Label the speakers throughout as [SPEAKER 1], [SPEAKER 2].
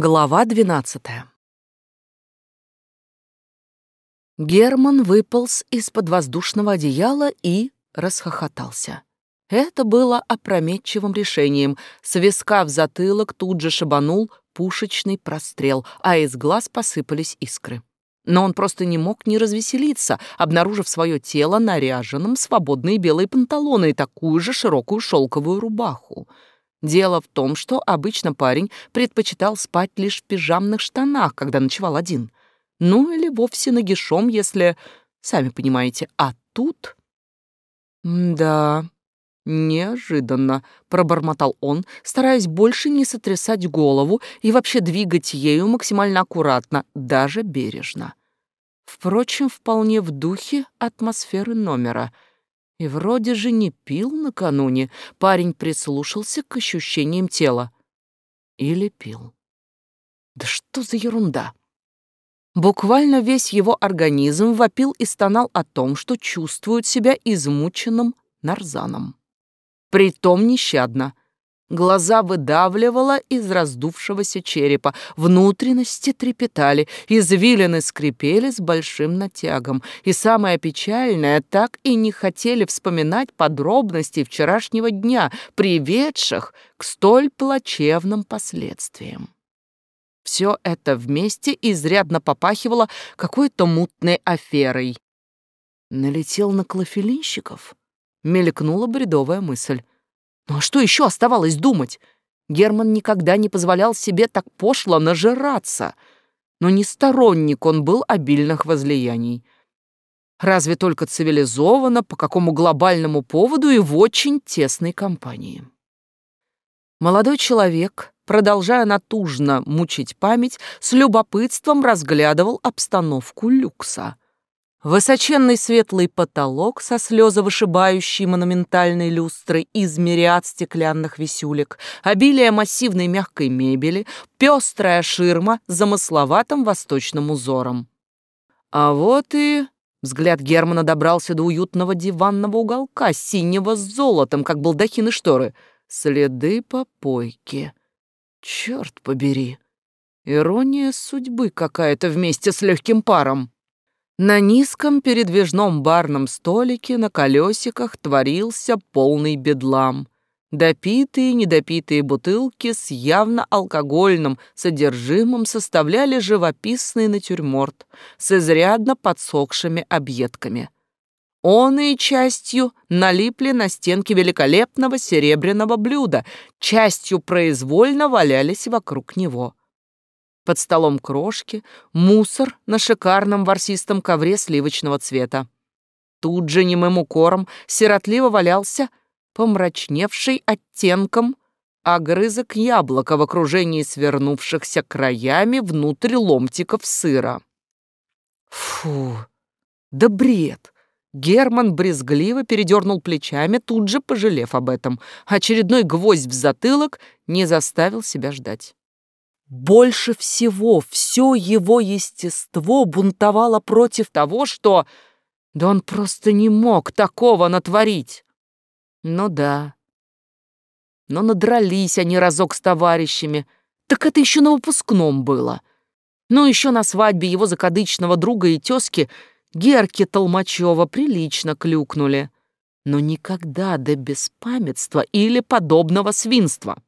[SPEAKER 1] Глава двенадцатая. Герман выполз из-под воздушного одеяла и расхохотался. Это было опрометчивым решением. С виска в затылок тут же шибанул пушечный прострел, а из глаз посыпались искры. Но он просто не мог не развеселиться, обнаружив свое тело наряженным в свободные белые панталоны и такую же широкую шелковую рубаху — Дело в том, что обычно парень предпочитал спать лишь в пижамных штанах, когда ночевал один. Ну или вовсе нагишом, если... Сами понимаете. А тут... «Да, неожиданно», — пробормотал он, стараясь больше не сотрясать голову и вообще двигать ею максимально аккуратно, даже бережно. Впрочем, вполне в духе атмосферы номера — и вроде же не пил накануне. Парень прислушался к ощущениям тела. Или пил. Да что за ерунда? Буквально весь его организм вопил и стонал о том, что чувствует себя измученным нарзаном. Притом нещадно. Глаза выдавливало из раздувшегося черепа, внутренности трепетали, извилины скрипели с большим натягом. И самое печальное, так и не хотели вспоминать подробности вчерашнего дня, приведших к столь плачевным последствиям. Все это вместе изрядно попахивало какой-то мутной аферой. Налетел на клофелинщиков? Мелькнула бредовая мысль. Ну а что еще оставалось думать? Герман никогда не позволял себе так пошло нажираться, но не сторонник он был обильных возлияний. Разве только цивилизованно, по какому глобальному поводу и в очень тесной компании. Молодой человек, продолжая натужно мучить память, с любопытством разглядывал обстановку люкса — Высоченный светлый потолок со слезовышибающей монументальной люстрой из мириад стеклянных висюлек, обилие массивной мягкой мебели, пестрая ширма с замысловатым восточным узором. А вот и... Взгляд Германа добрался до уютного диванного уголка, синего с золотом, как балдахины шторы. Следы попойки. Черт побери. Ирония судьбы какая-то вместе с легким паром. На низком передвижном барном столике на колесиках творился полный бедлам. Допитые и недопитые бутылки с явно алкогольным содержимым составляли живописный натюрморт с изрядно подсохшими объедками. Он и частью налипли на стенки великолепного серебряного блюда, частью произвольно валялись вокруг него. Под столом крошки, мусор на шикарном ворсистом ковре сливочного цвета. Тут же немым укором сиротливо валялся помрачневший оттенком огрызок яблока в окружении свернувшихся краями внутрь ломтиков сыра. Фу, да бред! Герман брезгливо передернул плечами, тут же пожалев об этом. Очередной гвоздь в затылок не заставил себя ждать. Больше всего все его естество бунтовало против того, что... Да он просто не мог такого натворить. Ну да. Но надрались они разок с товарищами. Так это еще на выпускном было. Ну еще на свадьбе его закадычного друга и тезки Герки Толмачева прилично клюкнули. Но никогда до беспамятства или подобного свинства.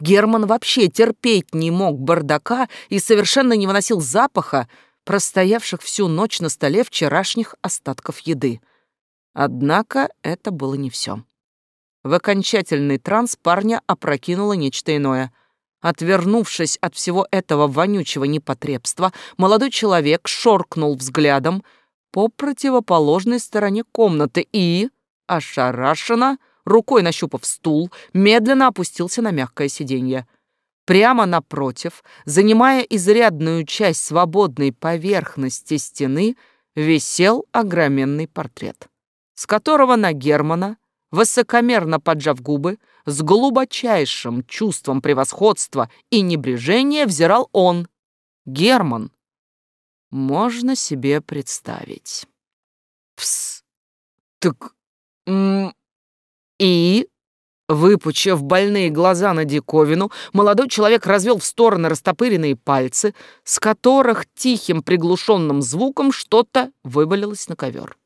[SPEAKER 1] Герман вообще терпеть не мог бардака и совершенно не выносил запаха, простоявших всю ночь на столе вчерашних остатков еды. Однако это было не все. В окончательный транс парня опрокинуло нечто иное. Отвернувшись от всего этого вонючего непотребства, молодой человек шоркнул взглядом по противоположной стороне комнаты и, ошарашенно, рукой нащупав стул, медленно опустился на мягкое сиденье. Прямо напротив, занимая изрядную часть свободной поверхности стены, висел огроменный портрет, с которого на Германа, высокомерно поджав губы, с глубочайшим чувством превосходства и небрежения взирал он, Герман. Можно себе представить. Пс. Так... и Выпучив больные глаза на диковину, молодой человек развел в стороны растопыренные пальцы, с которых тихим приглушенным звуком что-то вывалилось на ковер.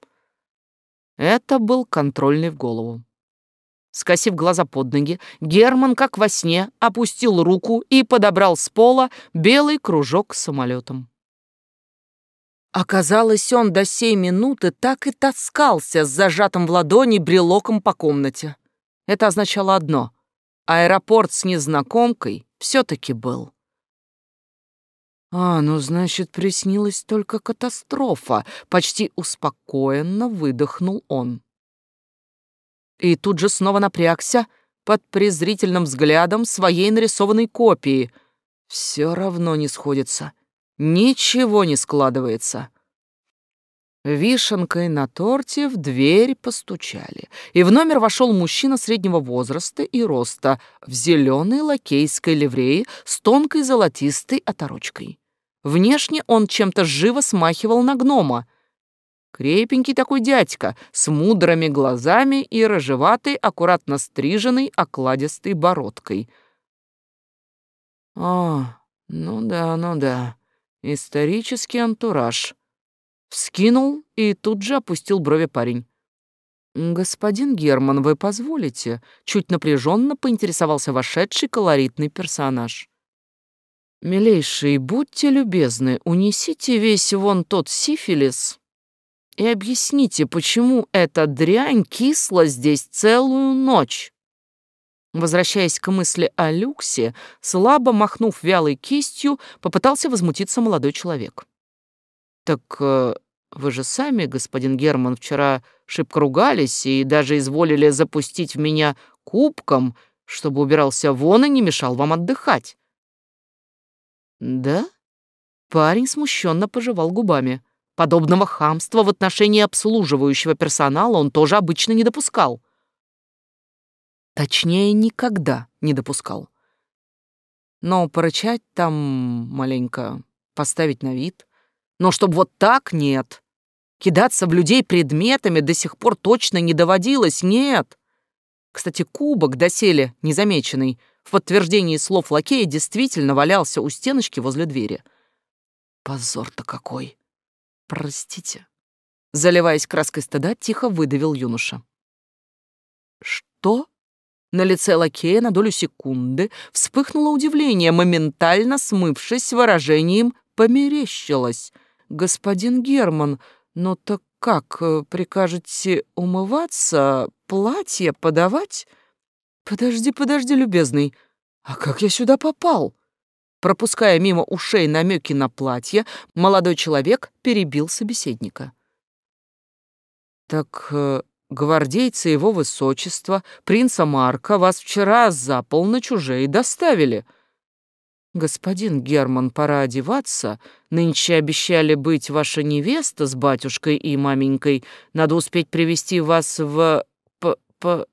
[SPEAKER 1] Это был контрольный в голову. Скосив глаза под ноги, Герман, как во сне, опустил руку и подобрал с пола белый кружок с самолетом. Оказалось, он до сей минуты так и таскался с зажатым в ладони брелоком по комнате. Это означало одно — аэропорт с незнакомкой все-таки был. «А, ну, значит, приснилась только катастрофа», — почти успокоенно выдохнул он. И тут же снова напрягся под презрительным взглядом своей нарисованной копии. Все равно не сходится. Ничего не складывается. Вишенкой на торте в дверь постучали, и в номер вошел мужчина среднего возраста и роста в зеленой лакейской ливреи с тонкой золотистой оторочкой. Внешне он чем-то живо смахивал на гнома. Крепенький такой дядька с мудрыми глазами и рыжеватой, аккуратно стриженной, окладистой бородкой. «А, ну да, ну да, исторический антураж», Вскинул и тут же опустил брови парень. «Господин Герман, вы позволите?» Чуть напряженно поинтересовался вошедший колоритный персонаж. «Милейший, будьте любезны, унесите весь вон тот сифилис и объясните, почему эта дрянь кисла здесь целую ночь». Возвращаясь к мысли о люксе, слабо махнув вялой кистью, попытался возмутиться молодой человек. «Так э, вы же сами, господин Герман, вчера шибко ругались и даже изволили запустить в меня кубком, чтобы убирался вон и не мешал вам отдыхать. Да? Парень смущенно пожевал губами. Подобного хамства в отношении обслуживающего персонала он тоже обычно не допускал. Точнее, никогда не допускал. Но порычать там маленько, поставить на вид. Но чтоб вот так нет. Кидаться в людей предметами до сих пор точно не доводилось, нет. Кстати, кубок доселе незамеченный в подтверждении слов лакея действительно валялся у стеночки возле двери. Позор-то какой! Простите. Заливаясь краской стыда, тихо выдавил юноша. Что? На лице лакея на долю секунды вспыхнуло удивление, моментально смывшись выражением «померещилось». «Господин Герман, «Ну так как, э, прикажете умываться, платье подавать?» «Подожди, подожди, любезный, а как я сюда попал?» Пропуская мимо ушей намеки на платье, молодой человек перебил собеседника. «Так э, гвардейцы его высочества, принца Марка, вас вчера за полночь уже и доставили. «Господин Герман, пора одеваться. Нынче обещали быть ваша невеста с батюшкой и маменькой. Надо успеть привести вас в... П -п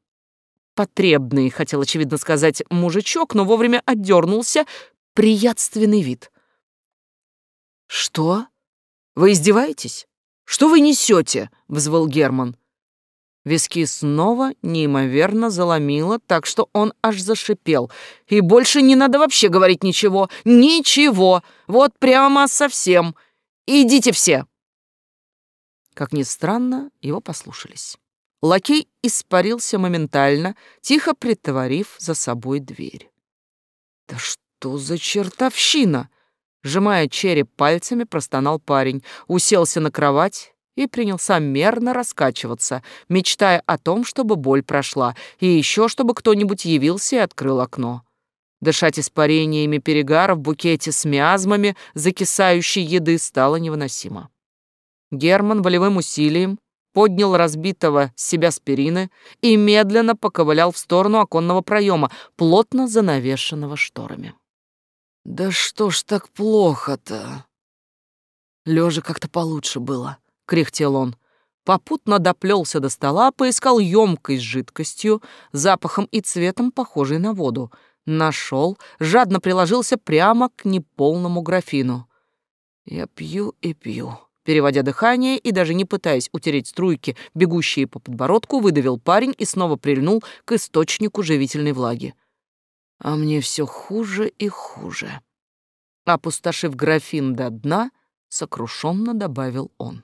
[SPEAKER 1] потребный, хотел, очевидно сказать, мужичок, но вовремя отдернулся. Приятственный вид. «Что? Вы издеваетесь? Что вы несете?» — взвыл Герман. Виски снова неимоверно заломило, так что он аж зашипел. «И больше не надо вообще говорить ничего! Ничего! Вот прямо совсем! Идите все!» Как ни странно, его послушались. Лакей испарился моментально, тихо притворив за собой дверь. «Да что за чертовщина!» Сжимая череп пальцами, простонал парень, уселся на кровать и принялся мерно раскачиваться, мечтая о том, чтобы боль прошла, и еще чтобы кто-нибудь явился и открыл окно. Дышать испарениями перегара в букете с миазмами закисающей еды стало невыносимо. Герман волевым усилием поднял разбитого с себя спирины и медленно поковылял в сторону оконного проема, плотно занавешенного шторами. «Да что ж так плохо-то?» Лежа как-то получше было кряхтел он. Попутно доплелся до стола, поискал емкость с жидкостью, запахом и цветом, похожей на воду. Нашел, жадно приложился прямо к неполному графину. Я пью и пью, Переводя дыхание и даже не пытаясь утереть струйки, бегущие по подбородку, выдавил парень и снова прильнул к источнику живительной влаги. А мне все хуже и хуже. Опустошив графин до дна, сокрушенно добавил он.